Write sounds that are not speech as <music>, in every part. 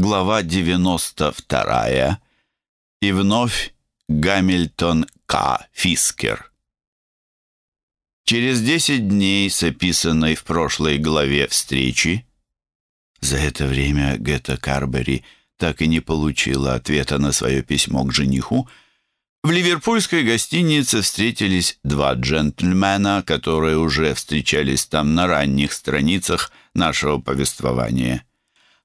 глава 92 и вновь Гамильтон К. Фискер. Через 10 дней с описанной в прошлой главе встречи за это время Гетта Карбери так и не получила ответа на свое письмо к жениху, в ливерпульской гостинице встретились два джентльмена, которые уже встречались там на ранних страницах нашего повествования.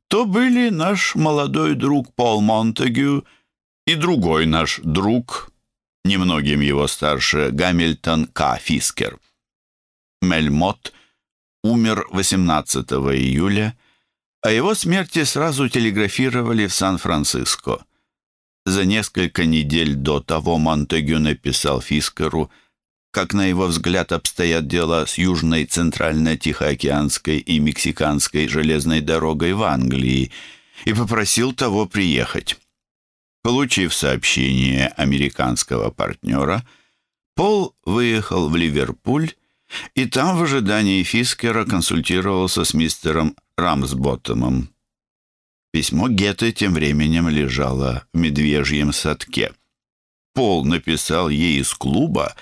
То были наш молодой друг Пол Монтегю и другой наш друг, немногим его старше, Гамильтон К. Фискер. Мельмот умер 18 июля, о его смерти сразу телеграфировали в Сан-Франциско. За несколько недель до того Монтегю написал Фискеру, как, на его взгляд, обстоят дела с Южной, Центрально-Тихоокеанской и Мексиканской железной дорогой в Англии, и попросил того приехать. Получив сообщение американского партнера, Пол выехал в Ливерпуль и там в ожидании Фискера консультировался с мистером Рамсботтомом. Письмо Гетты тем временем лежало в медвежьем садке. Пол написал ей из клуба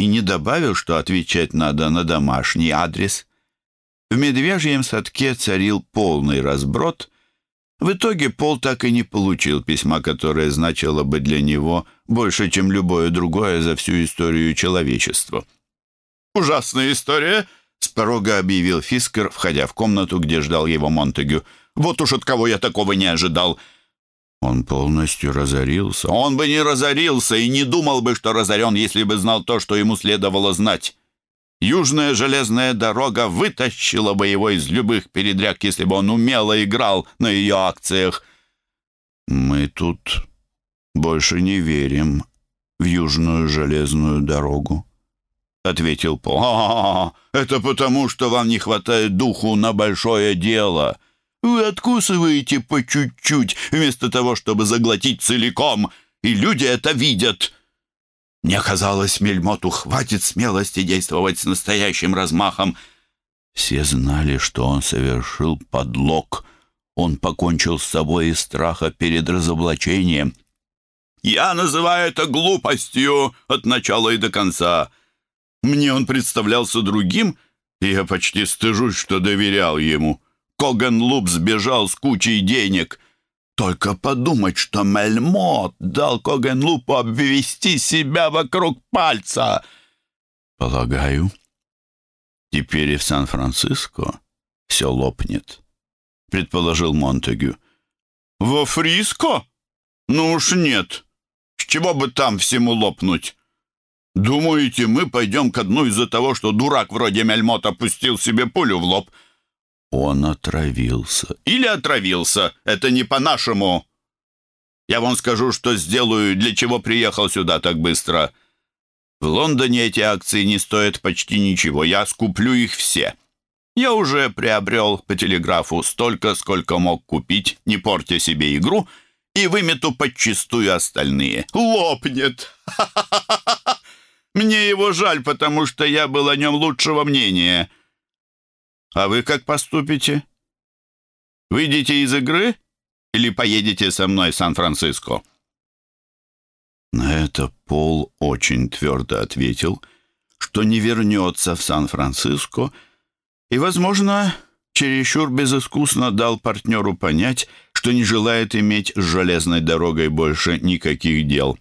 и не добавил, что отвечать надо на домашний адрес. В медвежьем садке царил полный разброд, в итоге Пол так и не получил письма, которое значило бы для него больше, чем любое другое за всю историю человечества. «Ужасная история!» — с порога объявил Фискер, входя в комнату, где ждал его Монтегю. «Вот уж от кого я такого не ожидал!» Он полностью разорился. Он бы не разорился и не думал бы, что разорен, если бы знал то, что ему следовало знать. Южная железная дорога вытащила бы его из любых передряг, если бы он умело играл на ее акциях. Мы тут больше не верим в Южную железную дорогу, — ответил Пол. «А, это потому, что вам не хватает духу на большое дело. Вы откусываете по чуть-чуть, вместо того, чтобы заглотить целиком, и люди это видят». Мне казалось, Мельмоту хватит смелости действовать с настоящим размахом. Все знали, что он совершил подлог. Он покончил с собой из страха перед разоблачением. «Я называю это глупостью от начала и до конца. Мне он представлялся другим, и я почти стыжусь, что доверял ему. Коган Луп сбежал с кучей денег». Только подумать, что Мельмот дал Когенлупу обвести себя вокруг пальца. Полагаю, теперь и в Сан-Франциско все лопнет, предположил Монтегю. Во Фриско? Ну уж нет. С чего бы там всему лопнуть? Думаете, мы пойдем ко дну из-за того, что дурак вроде Мельмота пустил себе пулю в лоб? — он отравился. Или отравился. Это не по-нашему. Я вам скажу, что сделаю, для чего приехал сюда так быстро. В Лондоне эти акции не стоят почти ничего. Я скуплю их все. Я уже приобрел по телеграфу столько, сколько мог купить, не портя себе игру, и вымету подчистую остальные. Лопнет! <laughs> Мне его жаль, потому что я был о нем лучшего мнения. А вы как поступите? Выйдете из игры или поедете со мной в Сан-Франциско?» На это Пол очень твердо ответил, что не вернется в Сан-Франциско и, возможно, чересчур безыскусно дал партнеру понять, что не желает иметь с железной дорогой больше никаких дел.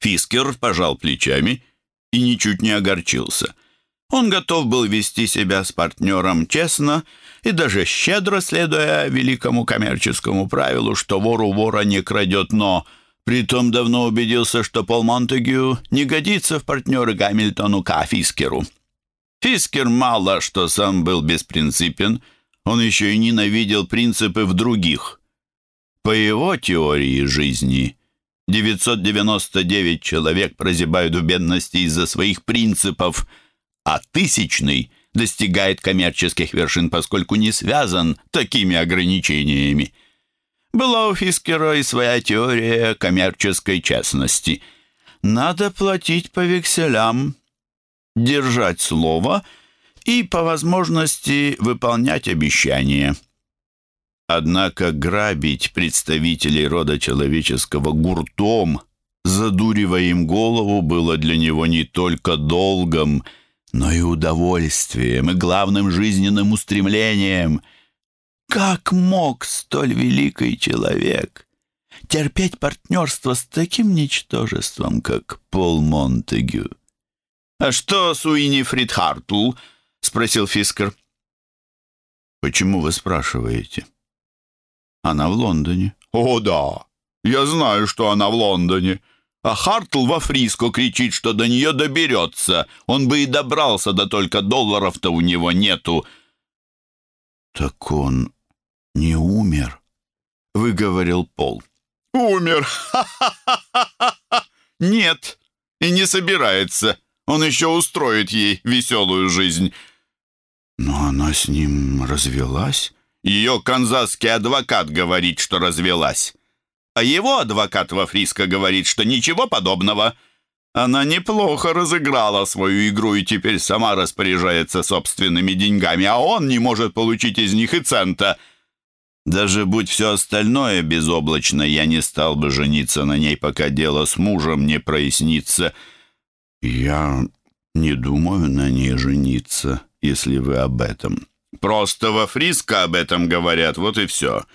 Фискер пожал плечами и ничуть не огорчился – он готов был вести себя с партнером честно и даже щедро, следуя великому коммерческому правилу, что вору вора не крадет, но притом давно убедился, что Пол Монтегю не годится в партнеры Гамильтону К. Фискеру. Фискер мало что сам был беспринципен, он еще и ненавидел принципы в других. По его теории жизни 999 человек прозябают в бедности из-за своих принципов – а тысячный достигает коммерческих вершин, поскольку не связан такими ограничениями. Была у Фискера и своя теория коммерческой честности. Надо платить по векселям, держать слово и, по возможности, выполнять обещания. Однако грабить представителей рода человеческого гуртом, задуривая им голову, было для него не только долгом, но и удовольствием, и главным жизненным устремлением. Как мог столь великий человек терпеть партнерство с таким ничтожеством, как Пол Монтегю? «А что с Уинифрид Хартл?» — спросил Фискер. «Почему вы спрашиваете?» «Она в Лондоне». «О, да, я знаю, что она в Лондоне. А Хартл во Фриско кричит, что до нее доберется. Он бы и добрался, да только долларов-то у него нету». «Так он не умер?» — выговорил Пол. «Умер! Ха-ха-ха-ха! <laughs> Нет, и не собирается. Он еще устроит ей веселую жизнь». «Но она с ним развелась?» Ее канзасский адвокат говорит, что развелась. А его адвокат во Фриско говорит, что ничего подобного. Она неплохо разыграла свою игру и теперь сама распоряжается собственными деньгами, а он не может получить из них и цента. Даже будь все остальное безоблачно, я не стал бы жениться на ней, пока дело с мужем не прояснится. Я не думаю на ней жениться, если вы об этом. Просто во Фриско об этом говорят, вот и все.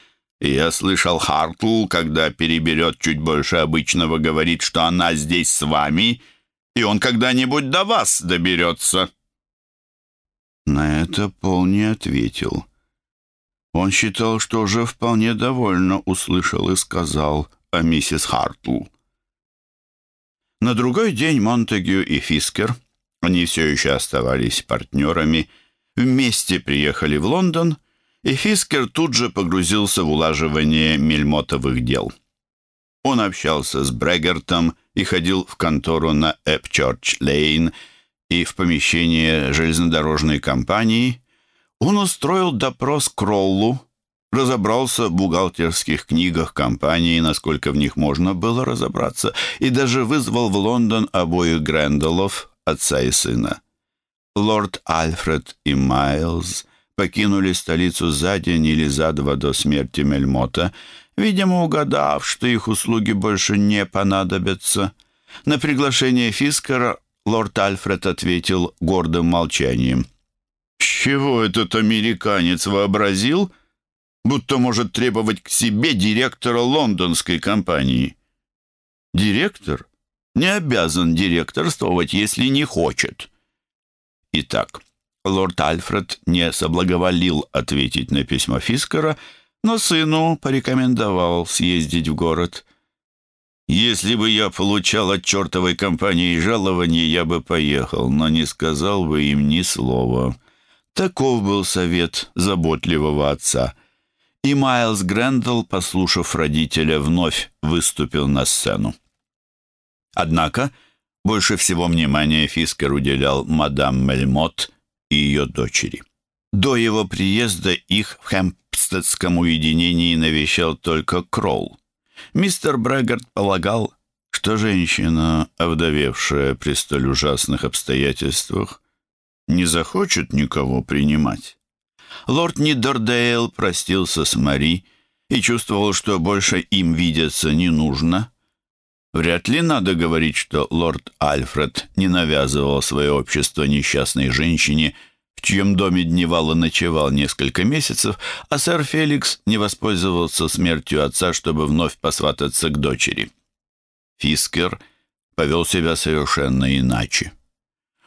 Я слышал Хартл, когда переберет чуть больше обычного, говорит, что она здесь с вами, и он когда-нибудь до вас доберется». На это Пол не ответил. Он считал, что уже вполне довольно услышал и сказал о миссис Хартл. На другой день Монтегю и Фискер, они все еще оставались партнерами, — Вместе приехали в Лондон, и Фискер тут же погрузился в улаживание мельмотовых дел. Он общался с Брегертом и ходил в контору на Эпчорч-Лейн и в помещение железнодорожной компании. Он устроил допрос Кроллу, разобрался в бухгалтерских книгах компании, насколько в них можно было разобраться, и даже вызвал в Лондон обоих Грендолов, отца и сына. Лорд Альфред и Майлз покинули столицу за день или за два до смерти Мельмота, видимо, угадав, что их услуги больше не понадобятся. На приглашение Фискера лорд Альфред ответил гордым молчанием. «С чего этот американец вообразил, будто может требовать к себе директора лондонской компании?» «Директор не обязан директорствовать, если не хочет». Итак, лорд Альфред не соблаговолил ответить на письмо Фискера, но сыну порекомендовал съездить в город. «Если бы я получал от чертовой компании жалование, я бы поехал, но не сказал бы им ни слова». Таков был совет заботливого отца. И Майлз Грэндалл, послушав родителя, вновь выступил на сцену. Однако больше всего внимания Фискер уделял мадам Мельмот и ее дочери. До его приезда их в хэмпстедском уединении навещал только Кролл. Мистер Брэггард полагал, что женщина, овдовевшая при столь ужасных обстоятельствах, не захочет никого принимать. Лорд Нидердейл простился с Мари и чувствовал, что больше им видеться не нужно, Вряд ли надо говорить, что лорд Альфред не навязывал свое общество несчастной женщине, в чьем доме дневал и ночевал несколько месяцев, а сэр Феликс не воспользовался смертью отца, чтобы вновь посвататься к дочери. Фискер повел себя совершенно иначе.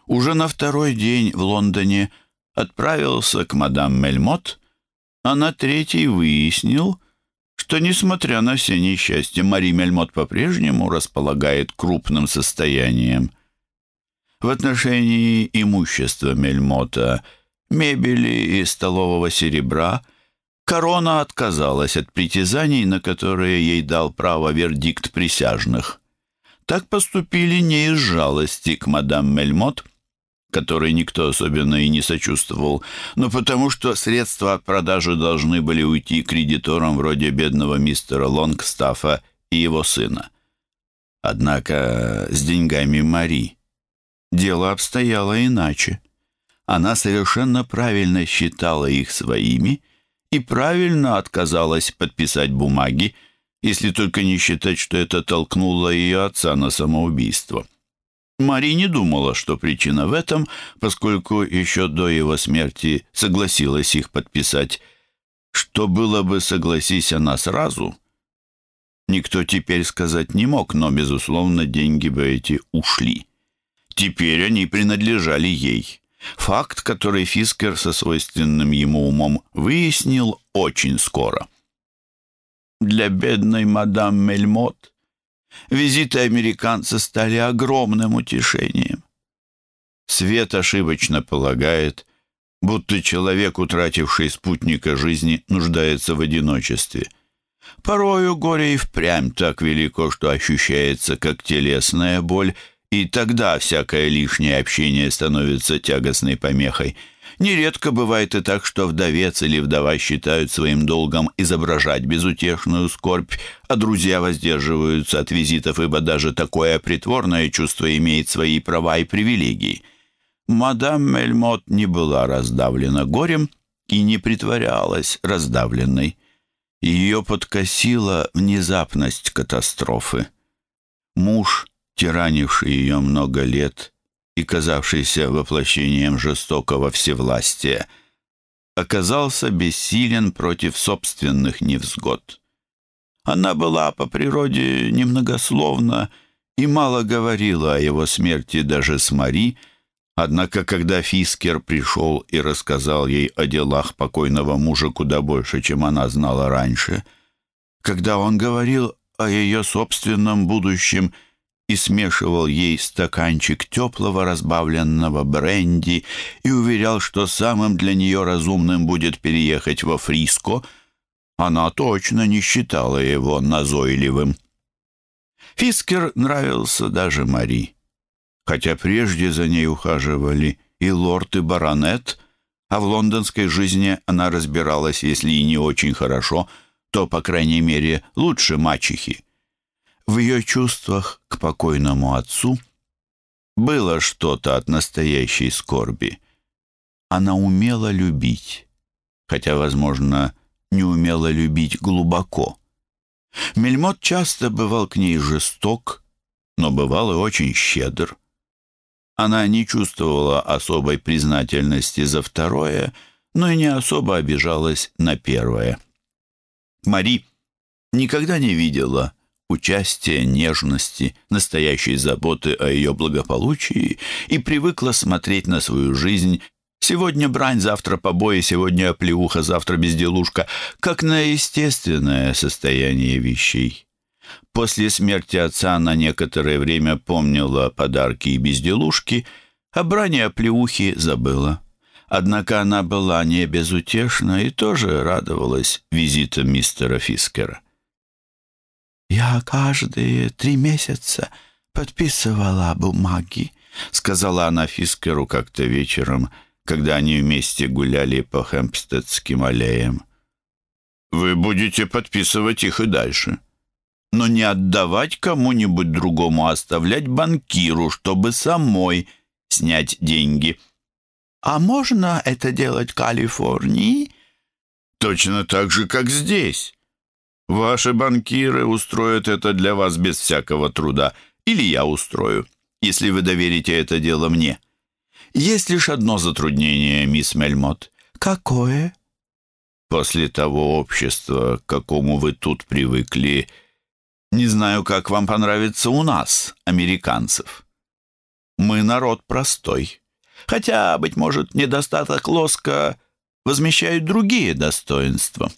Уже на второй день в Лондоне отправился к мадам Мельмот, а на третий выяснил, что, несмотря на все несчастья, Мари Мельмот по-прежнему располагает крупным состоянием. В отношении имущества Мельмота, мебели и столового серебра корона отказалась от притязаний, на которые ей дал право вердикт присяжных. Так поступили не из жалости к мадам Мельмот, которой никто особенно и не сочувствовал, но потому что средства от продажи должны были уйти кредиторам вроде бедного мистера Лонгстафа и его сына. Однако с деньгами Мари дело обстояло иначе. Она совершенно правильно считала их своими и правильно отказалась подписать бумаги, если только не считать, что это толкнуло ее отца на самоубийство. Мари не думала, что причина в этом, поскольку еще до его смерти согласилась их подписать. Что было бы, согласись она сразу, никто теперь сказать не мог, но, безусловно, деньги бы эти ушли. Теперь они принадлежали ей. Факт, который Фискер со свойственным ему умом выяснил очень скоро. Для бедной мадам Мельмот визиты американца стали огромным утешением. Свет ошибочно полагает, будто человек, утративший спутника жизни, нуждается в одиночестве. Порою горе и впрямь так велико, что ощущается как телесная боль, и тогда всякое лишнее общение становится тягостной помехой. Нередко бывает и так, что вдовец или вдова считают своим долгом изображать безутешную скорбь, а друзья воздерживаются от визитов, ибо даже такое притворное чувство имеет свои права и привилегии. Мадам Мельмот не была раздавлена горем и не притворялась раздавленной. Ее подкосила внезапность катастрофы. Муж тиранивший ее много лет и казавшийся воплощением жестокого всевластия, оказался бессилен против собственных невзгод. Она была по природе немногословна и мало говорила о его смерти даже с Мари, однако когда Фискер пришел и рассказал ей о делах покойного мужа куда больше, чем она знала раньше, когда он говорил о ее собственном будущем – и смешивал ей стаканчик теплого разбавленного бренди и уверял, что самым для нее разумным будет переехать во Фриско, она точно не считала его назойливым. Фискер нравился даже Мари, хотя прежде за ней ухаживали и лорд, и баронет, а в лондонской жизни она разбиралась, если и не очень хорошо, то, по крайней мере, лучше мачехи. В ее чувствах к покойному отцу было что-то от настоящей скорби. Она умела любить, хотя, возможно, не умела любить глубоко. Мельмот часто бывал к ней жесток, но бывал и очень щедр. Она не чувствовала особой признательности за второе, но и не особо обижалась на первое. Мари никогда не видела, участия, нежности, настоящей заботы о ее благополучии и привыкла смотреть на свою жизнь Сегодня брань, завтра побои, сегодня оплеуха, завтра безделушка, как на естественное состояние вещей. После смерти отца она некоторое время помнила подарки и безделушки, а брани оплеухи забыла. Однако она была не безутешна и тоже радовалась визитам мистера Фискера. «Я каждые три месяца подписывала бумаги», — сказала она Фискеру как-то вечером, когда они вместе гуляли по Хэмпстедским аллеям. «Вы будете подписывать их и дальше, но не отдавать кому-нибудь другому, а оставлять банкиру, чтобы самой снять деньги». «А можно это делать в Калифорнии?» «Точно так же, как здесь». Ваши банкиры устроят это для вас без всякого труда, или я устрою, если вы доверите это дело мне. Есть лишь одно затруднение, мисс Мельмот. Какое? После того общества, к какому вы тут привыкли, не знаю, как вам понравится у нас, американцев. Мы народ простой. Хотя, быть может, недостаток лоска возмещают другие достоинства.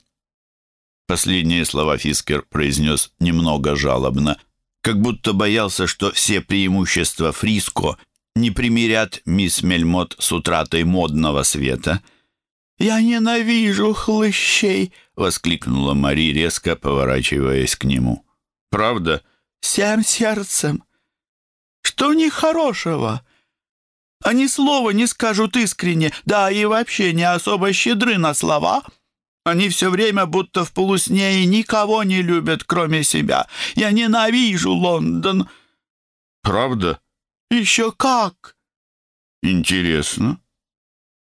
Последние слова Фискер произнес немного жалобно, как будто боялся, что все преимущества Фриско не примирят мисс Мельмот с утратой модного света. «Я ненавижу хлыщей!» — воскликнула Мари, резко поворачиваясь к нему. «Правда?» «Всем сердцем! Что в них хорошего? Они слова не скажут искренне, да и вообще не особо щедры на слова». Они все время будто в полусне и никого не любят, кроме себя. Я ненавижу Лондон». «Правда?» «Еще как!» «Интересно.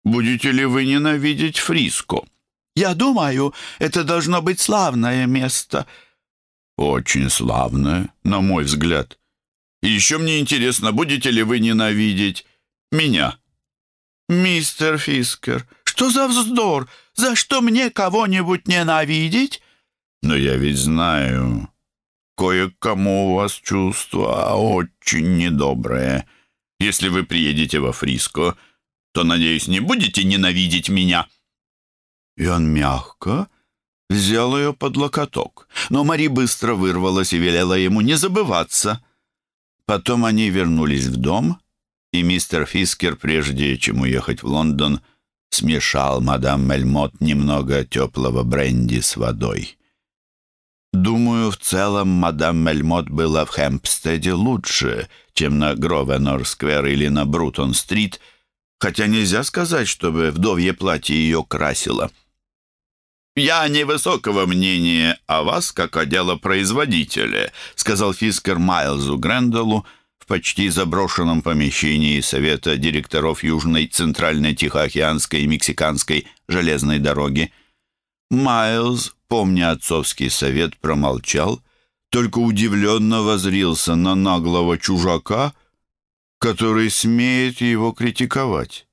Будете ли вы ненавидеть Фриско?» Я думаю, это должно быть славное место». «Очень славное, на мой взгляд. И еще мне интересно, будете ли вы ненавидеть меня?» «Мистер Фискер, что за вздор? За что мне кого-нибудь ненавидеть?» «Но я ведь знаю, кое-кому у вас чувства очень недобрые. Если вы приедете во Фриско, то, надеюсь, не будете ненавидеть меня». И он мягко взял ее под локоток. Но Мари быстро вырвалась и велела ему не забываться. Потом они вернулись в дом, и мистер Фискер, прежде чем уехать в Лондон, смешал мадам Мельмот немного теплого бренди с водой. Думаю, в целом мадам Мельмот была в Хэмпстеде лучше, чем на Гровенор-сквер или на Брутон-стрит, хотя нельзя сказать, чтобы вдовье платье ее красило. «Я невысокого мнения о вас, как о делопроизводителе», сказал Фискер Майлзу Гренделу в почти заброшенном помещении Совета директоров Южной, Центральной, Тихоокеанской и Мексиканской железной дороги. Майлз, помня отцовский совет, промолчал, только удивленно возрился на наглого чужака, который смеет его критиковать.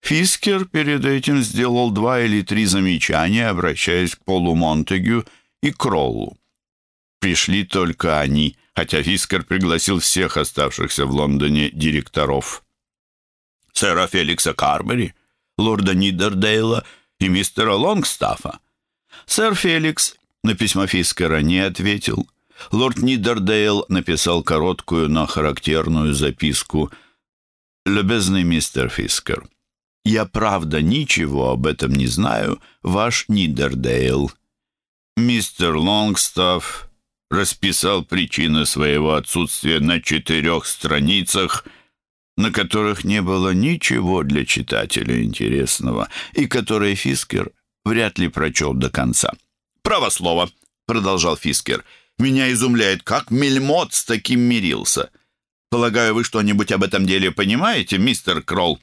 Фискер перед этим сделал два или три замечания, обращаясь к Полу Монтегю и Кроллу. Пришли только они, хотя Фискер пригласил всех оставшихся в Лондоне директоров. Сэра Феликса Карбери, лорда Нидердейла и мистера Лонгстафа. Сэр Феликс на письмо Фискера не ответил. Лорд Нидердейл написал короткую, но характерную записку «Любезный мистер Фискер, я правда ничего об этом не знаю, ваш Нидердейл». Мистер Лонгстафф расписал причины своего отсутствия на четырех страницах – на которых не было ничего для читателя интересного и которые Фискер вряд ли прочел до конца. «Право слово», — продолжал Фискер, — «меня изумляет, как Мельмот с таким мирился. Полагаю, вы что-нибудь об этом деле понимаете, мистер Кролл?»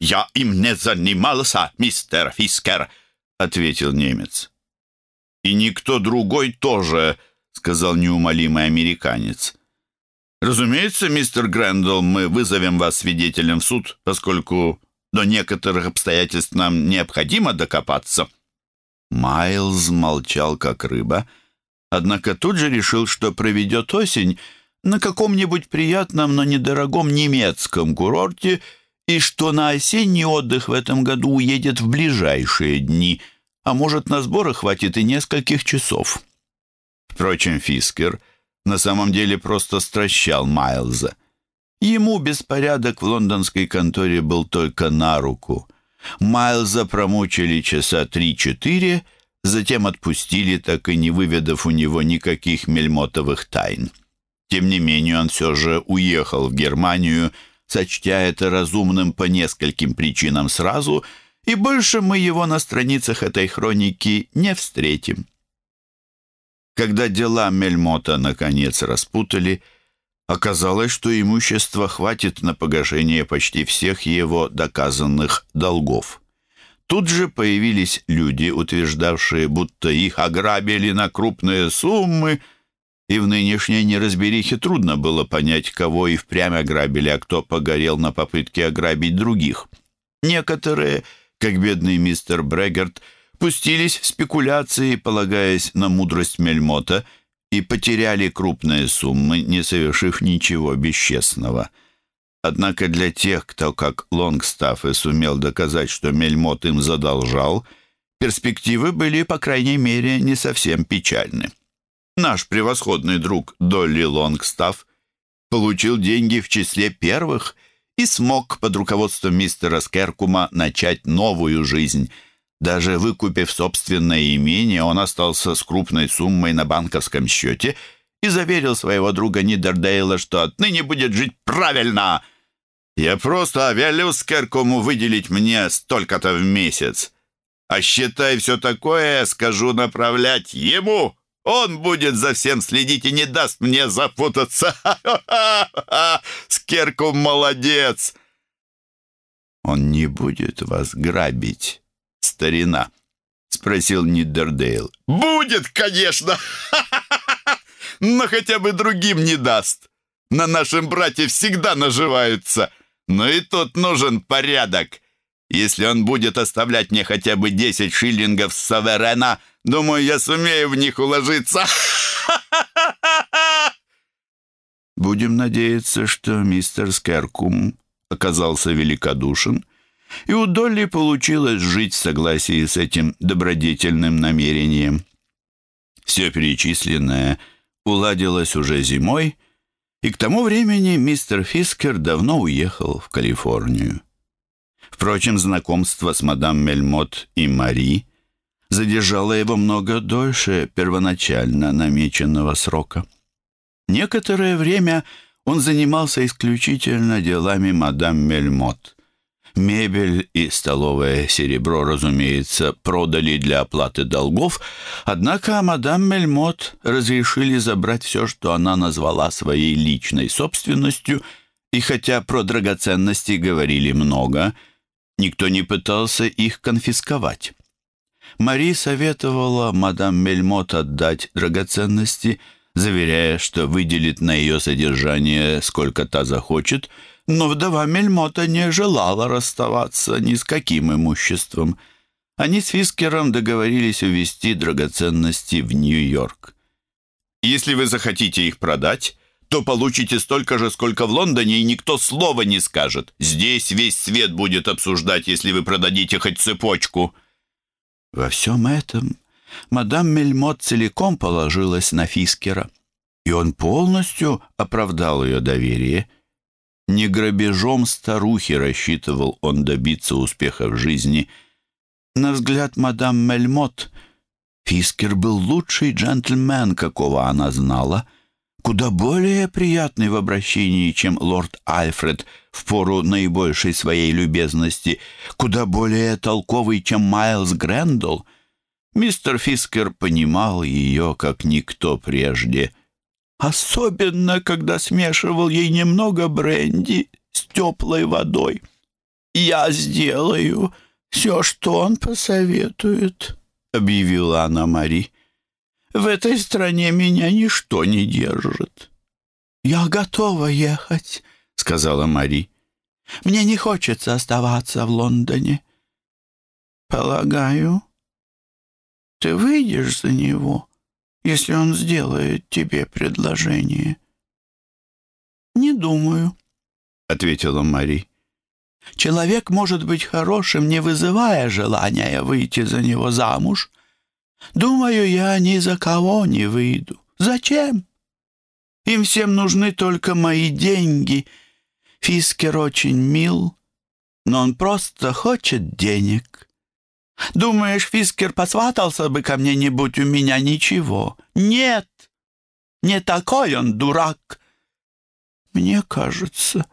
«Я им не занимался, мистер Фискер», — ответил немец. «И никто другой тоже», — сказал неумолимый американец. Разумеется, мистер Грэндалл, мы вызовем вас свидетелем в суд, поскольку до некоторых обстоятельств нам необходимо докопаться». Майлз молчал, как рыба, однако тут же решил, что проведет осень на каком-нибудь приятном, но недорогом немецком курорте и что на осенний отдых в этом году уедет в ближайшие дни, а может, на сборы хватит и нескольких часов. Впрочем, Фискер — на самом деле просто стращал Майлза. Ему беспорядок в лондонской конторе был только на руку. Майлза промучили часа три-четыре, затем отпустили, так и не выведав у него никаких мельмотовых тайн. Тем не менее, он все же уехал в Германию, сочтя это разумным по нескольким причинам сразу, и больше мы его на страницах этой хроники не встретим. Когда дела Мельмота наконец распутали, оказалось, что имущества хватит на погашение почти всех его доказанных долгов. Тут же появились люди, утверждавшие, будто их ограбили на крупные суммы, и в нынешней неразберихе трудно было понять, кого и впрямь ограбили, а кто погорел на попытке ограбить других. Некоторые, как бедный мистер Брегерт, пустились в спекуляции, полагаясь на мудрость Мельмота, и потеряли крупные суммы, не совершив ничего бесчестного. Однако для тех, кто, как Лонгстафф, сумел доказать, что Мельмот им задолжал, перспективы были, по крайней мере, не совсем печальны. Наш превосходный друг Долли Лонгстафф получил деньги в числе первых и смог под руководством мистера Скеркума начать новую жизнь – даже выкупив собственное имение, он остался с крупной суммой на банковском счете и заверил своего друга Нидердейла, что отныне будет жить правильно. «Я просто велел Скеркому выделить мне столько-то в месяц. А считай все такое, скажу направлять ему. Он будет за всем следить и не даст мне запутаться. <laughs> Скеркум молодец!» «Он не будет вас грабить», старина?» — спросил Ниддердейл. «Будет, конечно! <laughs> Но хотя бы другим не даст. На нашем брате всегда наживаются. Но и тут нужен порядок. Если он будет оставлять мне хотя бы 10 шиллингов с Саверена, думаю, я сумею в них уложиться. <laughs> Будем надеяться, что мистер Скеркум оказался великодушен, и у Долли получилось жить в согласии с этим добродетельным намерением. Все перечисленное уладилось уже зимой, и к тому времени мистер Фискер давно уехал в Калифорнию. Впрочем, знакомство с мадам Мельмот и Мари задержало его много дольше первоначально намеченного срока. Некоторое время он занимался исключительно делами мадам Мельмот. Мебель и столовое серебро, разумеется, продали для оплаты долгов, однако мадам Мельмот разрешили забрать все, что она назвала своей личной собственностью, и хотя про драгоценности говорили много, никто не пытался их конфисковать. Мари советовала мадам Мельмот отдать драгоценности – заверяя, что выделит на ее содержание сколько та захочет, но вдова Мельмота не желала расставаться ни с каким имуществом. Они с Фискером договорились увезти драгоценности в Нью-Йорк. «Если вы захотите их продать, то получите столько же, сколько в Лондоне, и никто слова не скажет. Здесь весь свет будет обсуждать, если вы продадите хоть цепочку». Во всем этом мадам Мельмот целиком положилась на Фискера, и он полностью оправдал ее доверие. Не грабежом старухи рассчитывал он добиться успеха в жизни. На взгляд мадам Мельмот, Фискер был лучший джентльмен, какого она знала, куда более приятный в обращении, чем лорд Альфред в пору наибольшей своей любезности, куда более толковый, чем Майлз Грэндалл, Мистер Фискер понимал ее, как никто прежде. Особенно, когда смешивал ей немного бренди с теплой водой. «Я сделаю все, что он посоветует», — объявила она Мари. «В этой стране меня ничто не держит». «Я готова ехать», — сказала Мари. «Мне не хочется оставаться в Лондоне». «Полагаю, ты выйдешь за него, если он сделает тебе предложение?» «Не думаю», — ответила Мари. «Человек может быть хорошим, не вызывая желания выйти за него замуж. Думаю, я ни за кого не выйду. Зачем? Им всем нужны только мои деньги. Фискер очень мил, но он просто хочет денег». Думаешь, Фискер посватался бы ко мне, не будь у меня ничего? Нет, не такой он дурак. Мне кажется,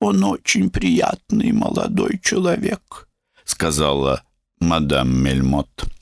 он очень приятный молодой человек, сказала мадам Мельмот.